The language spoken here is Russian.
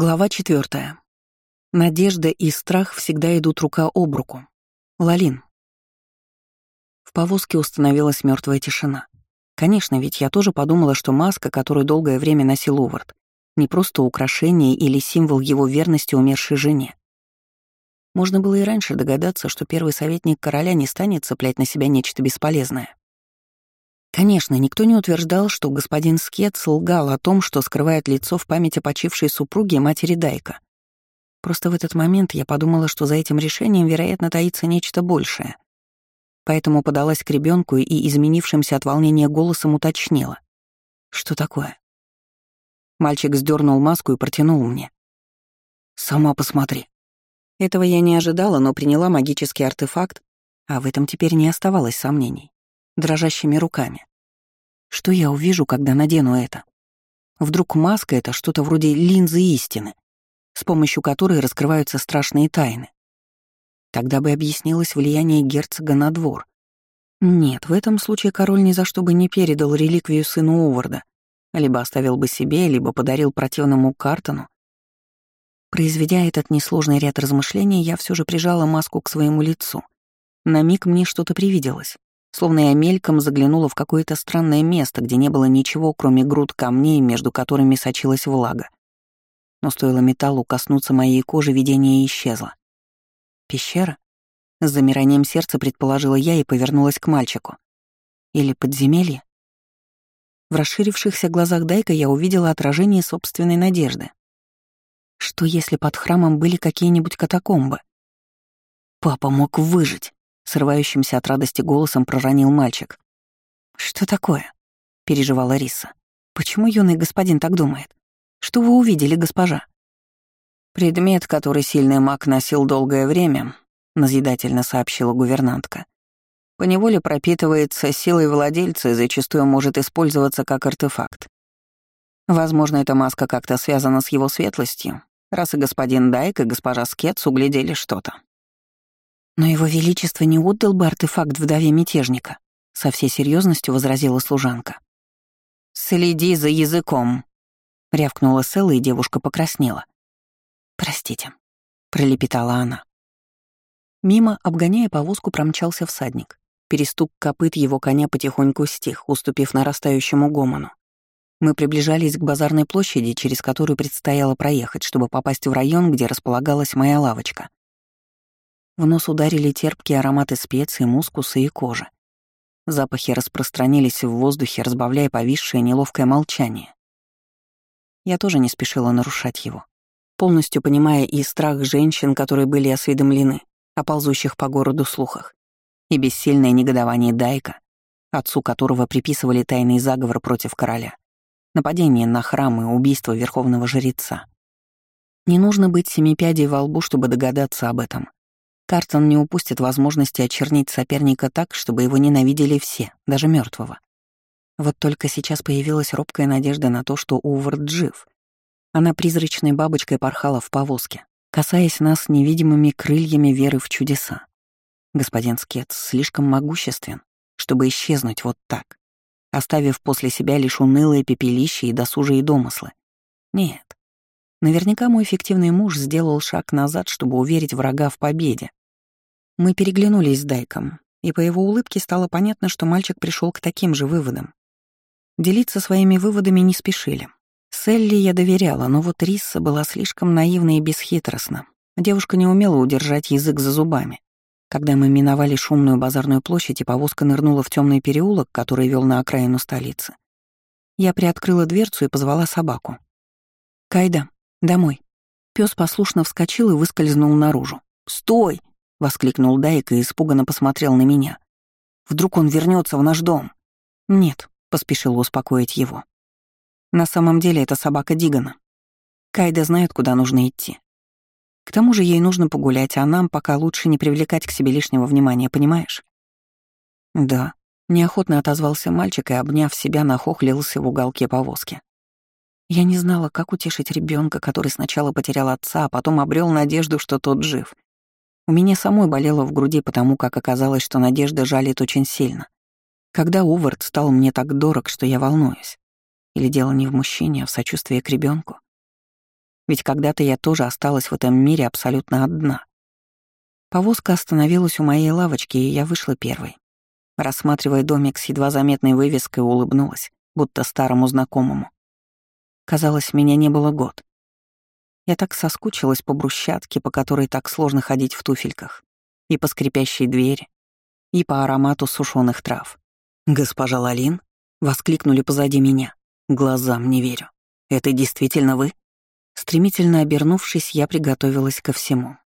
Глава четвертая. Надежда и страх всегда идут рука об руку. Лалин. В повозке установилась мертвая тишина. Конечно, ведь я тоже подумала, что маска, которую долгое время носил Увард, не просто украшение или символ его верности умершей жене. Можно было и раньше догадаться, что первый советник короля не станет цеплять на себя нечто бесполезное. Конечно, никто не утверждал, что господин Скетс лгал о том, что скрывает лицо в памяти почившей супруги матери Дайка. Просто в этот момент я подумала, что за этим решением, вероятно, таится нечто большее. Поэтому подалась к ребенку и изменившимся от волнения голосом уточнила. «Что такое?» Мальчик сдернул маску и протянул мне. «Сама посмотри». Этого я не ожидала, но приняла магический артефакт, а в этом теперь не оставалось сомнений дрожащими руками. Что я увижу, когда надену это? Вдруг маска — это что-то вроде линзы истины, с помощью которой раскрываются страшные тайны. Тогда бы объяснилось влияние герцога на двор. Нет, в этом случае король ни за что бы не передал реликвию сыну Уварда, либо оставил бы себе, либо подарил противному Картону. Произведя этот несложный ряд размышлений, я все же прижала маску к своему лицу. На миг мне что-то привиделось словно я мельком заглянула в какое-то странное место, где не было ничего, кроме груд камней, между которыми сочилась влага. Но стоило металлу коснуться моей кожи, видение исчезло. Пещера? С замиранием сердца предположила я и повернулась к мальчику. Или подземелье? В расширившихся глазах Дайка я увидела отражение собственной надежды. Что если под храмом были какие-нибудь катакомбы? Папа мог выжить срывающимся от радости голосом проронил мальчик. «Что такое?» — переживала Риса. «Почему юный господин так думает? Что вы увидели, госпожа?» «Предмет, который сильный маг носил долгое время», — назидательно сообщила гувернантка. «Поневоле пропитывается силой владельца и зачастую может использоваться как артефакт. Возможно, эта маска как-то связана с его светлостью, раз и господин Дайк, и госпожа Скетс углядели что-то. Но его величество не отдал бы артефакт вдове мятежника, со всей серьезностью возразила служанка. «Следи за языком», — рявкнула Сэлла, и девушка покраснела. «Простите», — пролепетала она. Мимо, обгоняя повозку, промчался всадник. Перестук копыт его коня потихоньку стих, уступив нарастающему гомону. Мы приближались к базарной площади, через которую предстояло проехать, чтобы попасть в район, где располагалась моя лавочка. В нос ударили терпкие ароматы специй, мускуса и кожи. Запахи распространились в воздухе, разбавляя повисшее неловкое молчание. Я тоже не спешила нарушать его, полностью понимая и страх женщин, которые были осведомлены о ползущих по городу слухах, и бессильное негодование Дайка, отцу которого приписывали тайный заговор против короля, нападение на храм и убийство верховного жреца. Не нужно быть семипядей во лбу, чтобы догадаться об этом. Картон не упустит возможности очернить соперника так, чтобы его ненавидели все, даже мертвого. Вот только сейчас появилась робкая надежда на то, что Увард жив. Она призрачной бабочкой порхала в повозке, касаясь нас невидимыми крыльями веры в чудеса. Господин Скетс слишком могуществен, чтобы исчезнуть вот так, оставив после себя лишь унылые пепелище и досужие домыслы. Нет. Наверняка мой эффективный муж сделал шаг назад, чтобы уверить врага в победе, мы переглянулись с Дайком, и по его улыбке стало понятно, что мальчик пришел к таким же выводам. Делиться своими выводами не спешили. Селли я доверяла, но вот Рисса была слишком наивна и бесхитростна. Девушка не умела удержать язык за зубами. Когда мы миновали шумную базарную площадь и повозка нырнула в темный переулок, который вел на окраину столицы, я приоткрыла дверцу и позвала собаку. «Кайда, домой». Пес послушно вскочил и выскользнул наружу. «Стой!» — воскликнул Дайк и испуганно посмотрел на меня. «Вдруг он вернется в наш дом?» «Нет», — поспешил успокоить его. «На самом деле это собака Дигана. Кайда знает, куда нужно идти. К тому же ей нужно погулять, а нам пока лучше не привлекать к себе лишнего внимания, понимаешь?» «Да», — неохотно отозвался мальчик и, обняв себя, нахохлился в уголке повозки. Я не знала, как утешить ребенка, который сначала потерял отца, а потом обрел надежду, что тот жив — у меня самой болело в груди, потому как оказалось, что надежда жалит очень сильно. Когда Увард стал мне так дорог, что я волнуюсь. Или дело не в мужчине, а в сочувствии к ребенку. Ведь когда-то я тоже осталась в этом мире абсолютно одна. Повозка остановилась у моей лавочки, и я вышла первой. Рассматривая домик с едва заметной вывеской, улыбнулась, будто старому знакомому. Казалось, меня не было год. Я так соскучилась по брусчатке, по которой так сложно ходить в туфельках, и по скрипящей двери, и по аромату сушеных трав. «Госпожа Лалин?» — воскликнули позади меня. Глазам не верю. «Это действительно вы?» Стремительно обернувшись, я приготовилась ко всему.